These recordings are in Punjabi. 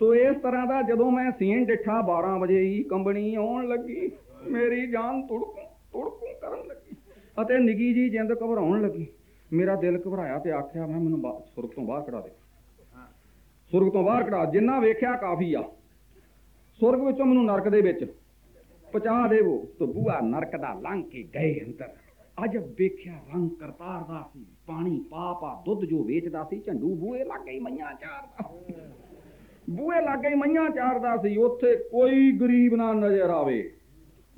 ਤੋ ਇਸ ਤਰ੍ਹਾਂ ਦਾ ਜਦੋਂ ਮੈਂ ਸੀਨ ਡਿੱਠਾ 12 ਵਜੇ ਹੀ ਕੰਬਣੀ ਆਉਣ ਲੱਗੀ ਮੇਰੀ ਜਾਨ ਤੁੜਕੂ ਤੁੜਕੂ ਕਰਨ ਲੱਗੀ ਅਤੇ ਨਿੱਗੀ ਜੀ ਜਿੰਦ ਘਬਰਾਉਣ ਲੱਗੀ। ਮੇਰਾ ਦਿਲ ਘਬਰਾਇਆ ਤੇ ਆਖਿਆ ਮੈਂ ਮੈਨੂੰ ਸੁਰਗ ਤੋਂ ਬਾਹਰ ਕਢਾ ਦੇ। ਸੁਰਗ ਤੋਂ ਬਾਹਰ ਕਢਾ ਜਿੰਨਾ ਵੇਖਿਆ ਕਾਫੀ ਆ। ਸੁਰਗ ਵਿੱਚੋਂ ਮੈਨੂੰ ਨਰਕ ਦੇ ਵਿੱਚ ਪਹੁੰਚਾ ਦੇਵੋ ਤੋ ਬੂਆ ਨਰਕ ਦਾ ਲੰਘ ਕੇ ਗਏ ਅੰਦਰ। ਅੱਜ ਵੇਖਿਆ ਰੰਗ ਕਰਤਾਰ ਦਾ ਸੀ ਪਾਣੀ ਪਾ ਪਾ ਦੁੱਧ ਜੋ ਵੇਚਦਾ ਸੀ ਝੰਡੂ ਬੂਏ ਲੱਗੇ ਹੀ ਮਈਆਂ ਚਾਰਦਾ। ਬੂਹੇ ਲੱਗੇ ਮਈਆਂ ਚਾਰਦਾ ਸੀ, ਉੱਥੇ ਕੋਈ ਗਰੀਬ ਨਾ ਨਜ਼ਰ ਆਵੇ।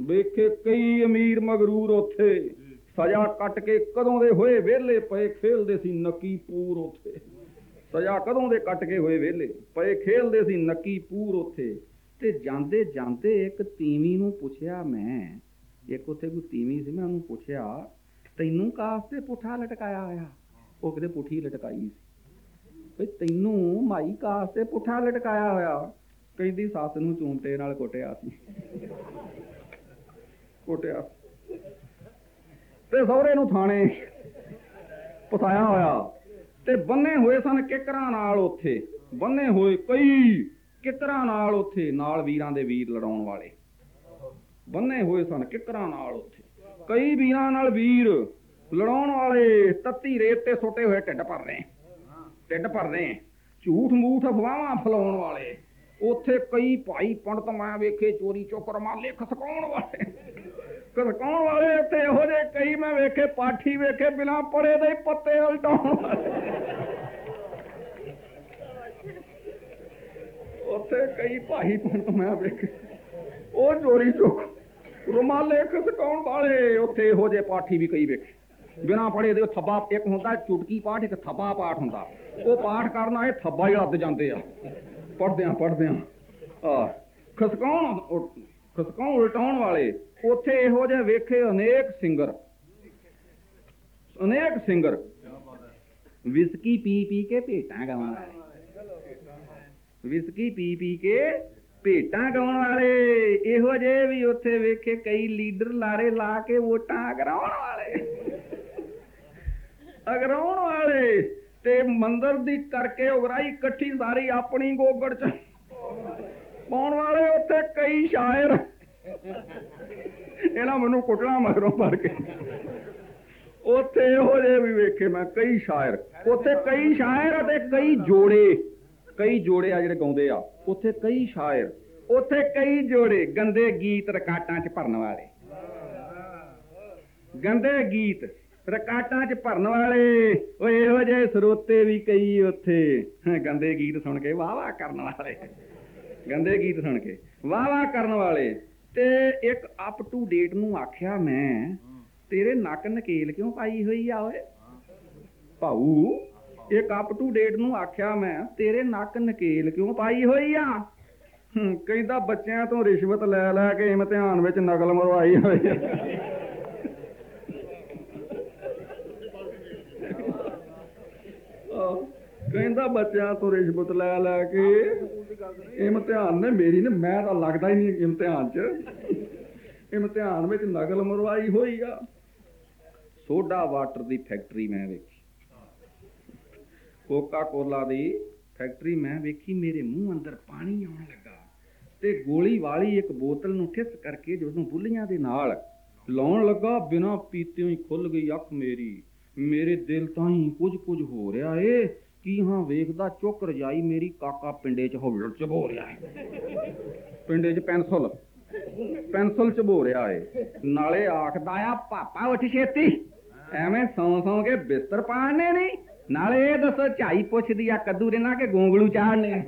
ਵੇਖੇ ਕਈ ਅਮੀਰ ਮਗਰੂਰ ਉੱਥੇ। ਸਜ਼ਾ ਕੱਟ ਕੇ ਕਦੋਂ ਦੇ ਹੋਏ ਵਿਹਲੇ ਪਏ ਖੇਲਦੇ ਸੀ ਨਕੀ ਉੱਥੇ। ਸਜ਼ਾ ਕਦੋਂ ਦੇ ਕੱਟ ਕੇ ਹੋਏ ਵਿਹਲੇ ਪਏ ਖੇਲਦੇ ਸੀ ਨਕੀ ਪੂਰ ਉੱਥੇ। ਤੇ ਜਾਂਦੇ ਜਾਂਦੇ ਇੱਕ ਤੀਵੀ ਨੂੰ ਪੁੱਛਿਆ ਮੈਂ, ਇੱਕ ਉੱਥੇ ਕੋਈ ਤੀਵੀਂ ਸੀ, ਮੈਂ ਉਹਨੂੰ ਪੁੱਛਿਆ, ਤੈਨੂੰ ਕਾਸ ਤੇ ਪੁੱਠਾ ਲਟਕਾਇਆ ਹੋਇਆ? ਉਹ ਕਿਤੇ ਪੁੱਠੀ ਲਟਕਾਈ ਸੀ। ਵੀ ਤੈਨੂੰ ਮਾਈ ਕਾਸਤੇ ਪੁੱਠਾ ਲਟਕਾਇਆ ਹੋਇਆ ਕਹਿੰਦੀ, ਸੱਸ ਨੂੰ ਚੂੰਟੇ ਨਾਲ ਕੁੱਟਿਆ ਸੀ। ਕੁੱਟਿਆ। ਤੇ ਸਹੁਰੇ ਨੂੰ ਥਾਣੇ ਪਸਾਇਆ ਹੋਇਆ। ਤੇ ਬੰਨੇ ਹੋਏ ਸਨ ਕਿਕਰਾਂ ਨਾਲ ਉੱਥੇ। ਬੰਨੇ ਹੋਏ ਕਈ ਕਿਕਰਾਂ ਨਾਲ ਉੱਥੇ, ਨਾਲ ਵੀਰਾਂ ਦੇ ਵੀਰ ਲੜਾਉਣ ਵਾਲੇ। ਬੰਨੇ ਹੋਏ ਸਨ ਕਿਕਰਾਂ ਨਾਲ ਉੱਥੇ। ਕਈ ਵੀਰਾਂ ਨਾਲ ਵੀਰ ਲੜਾਉਣ ਵਾਲੇ ਤੱਤੀ ਰੇਤ ਤੇ ਸੁੱਟੇ ਹੋਏ ਢਿੱਡ ਭਰ ਰਹੇ ਢਿੱਡ ਭਰ ਝੂਠ ਮੂਠ ਅਫਵਾਹਾਂ ਫਲਾਉਣ ਵਾਲੇ। ਉੱਥੇ ਕਈ ਭਾਈ ਪੰਡਤ ਮੈਂ ਵੇਖੇ, ਚੋਰੀ ਚੋਕਰ ਮਾਲੇ ਖਸਕਾਉਣ ਵਾਲੇ। ਖਸਕਾਉਣ ਵਾਲੇ ਉੱਥੇ ਇਹੋ ਜਿਹੇ ਕਈ ਮੈਂ ਵੇਖੇ, ਪਾਠੀ ਵੇਖੇ, ਬਿਨਾ ਪੜੇ ਦੇ ਪੱਤੇ ਉਲਟਾਉਣ ਉੱਥੇ ਕਈ ਭਾਈ ਪੰਡਤ ਮੈਂ ਵੇਖੇ, ਉਹ ਚੋਰੀ ਚੋਕ, ਰੁਮਾਲੇ ਖਸਕਾਉਣ ਵਾਲੇ। ਉੱਥੇ ਇਹੋ ਜਿਹੇ ਪਾਠੀ ਵੀ ਕਈ ਵੇਖੇ। ਬਿਨਾ ਪੜੇ ਦੇ ਥੱਬਾ ਇੱਕ ਹੁੰਦਾ, ਚੁਟਕੀ ਪਾਠ ਇੱਕ ਥੱਬਾ ਪਾਠ ਹੁੰਦਾ। ਉਹ ਪਾਠ ਕਰਨ ਇਹ ਥੱਬਾ ਹੀ ਲੱਦ ਜਾਂਦੇ ਆ। ਪੜਦੇ ਆ ਪੜਦੇ ਆ ਆ ਖਸਕਾਉਣ ਖਸਕਾਉਣ ਉਲਟਾਉਣ ਵਾਲੇ, ਉੱਥੇ ਇਹੋ ਜਿਹੇ ਵੇਖੇ ਅਨੇਕ ਸਿੰਗਰ। ਅਨੇਕ ਸਿੰਗਰ। ਵਿਸਕੀ ਪੀ ਪੀ ਕੇ ਭੇਟਾਂ ਗਾਉਣ ਵਾਲੇ। ਵਿਸਕੀ ਪੀ ਪੀ ਕੇ ਭੇਟਾਂ ਗਾਉਣ ਵਾਲੇ। ਇਹੋ ਜਿਹੇ ਵੀ ਉੱਥੇ ਵੇਖੇ, ਕਈ ਲੀਡਰ ਲਾਰੇ ਲਾ ਕੇ ਵੋਟਾਂ ਅਗਰਾਉਣ ਵਾਲੇ। ਅਗਰਾਉਣ ਵਾਲੇ। ਤੇ ਮੰਦਰ ਦੀ ਕਰਕੇ ਉਗਰਾਈ ਇਕੱਠੀ ਸਾਰੀ ਆਪਣੀ ਗੋਗੜ ਚ। ਪਾਉਣ ਵਾਲੇ ਉੱਥੇ ਕਈ ਸ਼ਾਇਰ। ਇਹਨਾਂ ਮੈਨੂੰ ਕੁੱਟਣਾ ਮਗਰੋਂ ਭਰ ਕੇ। ਉੱਥੇ ਇਹੋ ਜਿਹੇ ਵੀ ਵੇਖੇ ਮੈਂ, ਕਈ ਸ਼ਾਇਰ। ਉੱਥੇ ਕਈ ਸ਼ਾਇਰ ਅਤੇ ਕਈ ਜੋੜੇ। ਕਈ ਜੋੜੇ ਆ ਜਿਹੜੇ ਗਾਉਂਦੇ ਆ। ਉੱਥੇ ਕਈ ਸ਼ਾਇਰ। ਉੱਥੇ ਕਈ ਜੋੜੇ। ਗੰਦੇ ਗੀਤ ਰਕਾਟਾਂ 'ਚ ਭਰਨ ਵਾਲੇ। ਗੰਦੇ ਗੀਤ। ਰਕਾਟਾਂ 'ਚ ਭਰਨ ਵਾਲੇ। ਓਏ ਇਹੋ ਜਿਹੇ ਸਰੋਤੇ ਵੀ ਕਈ ਉੱਥੇ। ਗੰਦੇ ਗੀਤ ਸੁਣ ਕੇ ਵਾਹ ਵਾਹ ਕਰਨ ਵਾਲੇ। ਗੰਦੇ ਗੀਤ ਸੁਣ ਕੇ ਵਾਹ ਵਾਹ ਕਰਨ ਵਾਲੇ। ਤੇ ਇੱਕ ਅਪ ਟੂ ਡੇਟ ਨੂੰ ਆਖਿਆ ਮੈਂ, ਤੇਰੇ ਨੱਕ ਨਕੇਲ ਕਿਉਂ ਪਾਈ ਹੋਈ ਆ ਓਏ? ਭਾਊ, ਇੱਕ ਅਪ ਟੂ ਡੇਟ ਨੂੰ ਆਖਿਆ ਮੈਂ, ਤੇਰੇ ਨੱਕ ਨਕੇਲ ਕਿਉਂ ਪਾਈ ਹੋਈ ਆ? ਕਹਿੰਦਾ ਬੱਚਿਆਂ ਤੋਂ ਰਿਸ਼ਵਤ ਲੈ ਲੈ ਕੇ ਇਮਤਿਹਾਨ ਵਿੱਚ ਨਕਲ ਮਰਵਾਈ ਹੋਈ ਕਹਿੰਦਾ ਬੱਚਿਆਂ ਤੋਂ ਰਿਸ਼ਵਤ ਲੈ ਲੈ ਕੇ ਇਮਤਿਹਾਨ ਨੇ ਮੇਰੀ ਨੇ, ਮੈਂ ਤਾਂ ਲੱਗਦਾ ਹੀ ਨਹੀਂ ਇਮਤਿਹਾਨ 'ਚ। ਇਮਤਿਹਾਨ ਵਿੱਚ ਨਕਲ ਮਰਵਾਈ ਹੋਈ ਆ। ਸੋਡਾ ਵਾਟਰ ਦੀ ਫੈਕਟਰੀ ਮੈਂ ਵੇਖੀ। ਕੋਕਾ ਕੋਲਾ ਦੀ ਫੈਕਟਰੀ ਮੈਂ ਵੇਖੀ, ਮੇਰੇ ਮੂੰਹ ਅੰਦਰ ਪਾਣੀ ਆਉਣ ਲੱਗਾ ਤੇ ਗੋਲੀ ਵਾਲੀ ਇੱਕ ਬੋਤਲ ਨੂੰ ਠਿਸ ਕਰਕੇ ਜਦੋਂ ਬੁੱਲੀਆਂ ਦੇ ਨਾਲ ਲਾਉਣ ਲੱਗਾ, ਬਿਨਾ ਪੀਤੇ ਹੀ ਖੁੱਲ ਗਈ ਅੱਖ ਮੇਰੀ। ਮੇਰੇ ਦਿਲ ਤਾਂ ਹੀ ਕੁਝ ਕੁਝ ਹੋ ਰਿਹਾ ਏ। ਕੀ ਹਾਂ ਵੇਖਦਾ ਚੁੱਕ ਰਜਾਈ ਮੇਰੀ ਕਾਕਾ ਪਿੰਡੇ 'ਚ ਹੌਲੜ ਚ ਬੋ ਰਿਹਾ ਏ। ਪਿੰਡੇ 'ਚ ਪੈਨਸਲ ਪੈਨਸਲ ਚ ਬੋ ਰਿਹਾ ਏ। ਨਾਲੇ ਆਖਦਾ ਆ, ਪਾਪਾ, ਉੱਠ ਛੇਤੀ। ਐਵੇਂ ਸੌਂ ਸੌਂ ਕੇ ਬਿਸਤਰ ਪਾਣਨੇ ਨਹੀਂ ਨਾਲੇ ਇਹ ਦੱਸੋ, ਝਾਈ ਪੁੱਛਦੀ ਆ, ਕੱਦੂ ਦੇ ਨਾਲ ਕਿ ਗੋਂਗਲੂ ਚਾੜਨੇ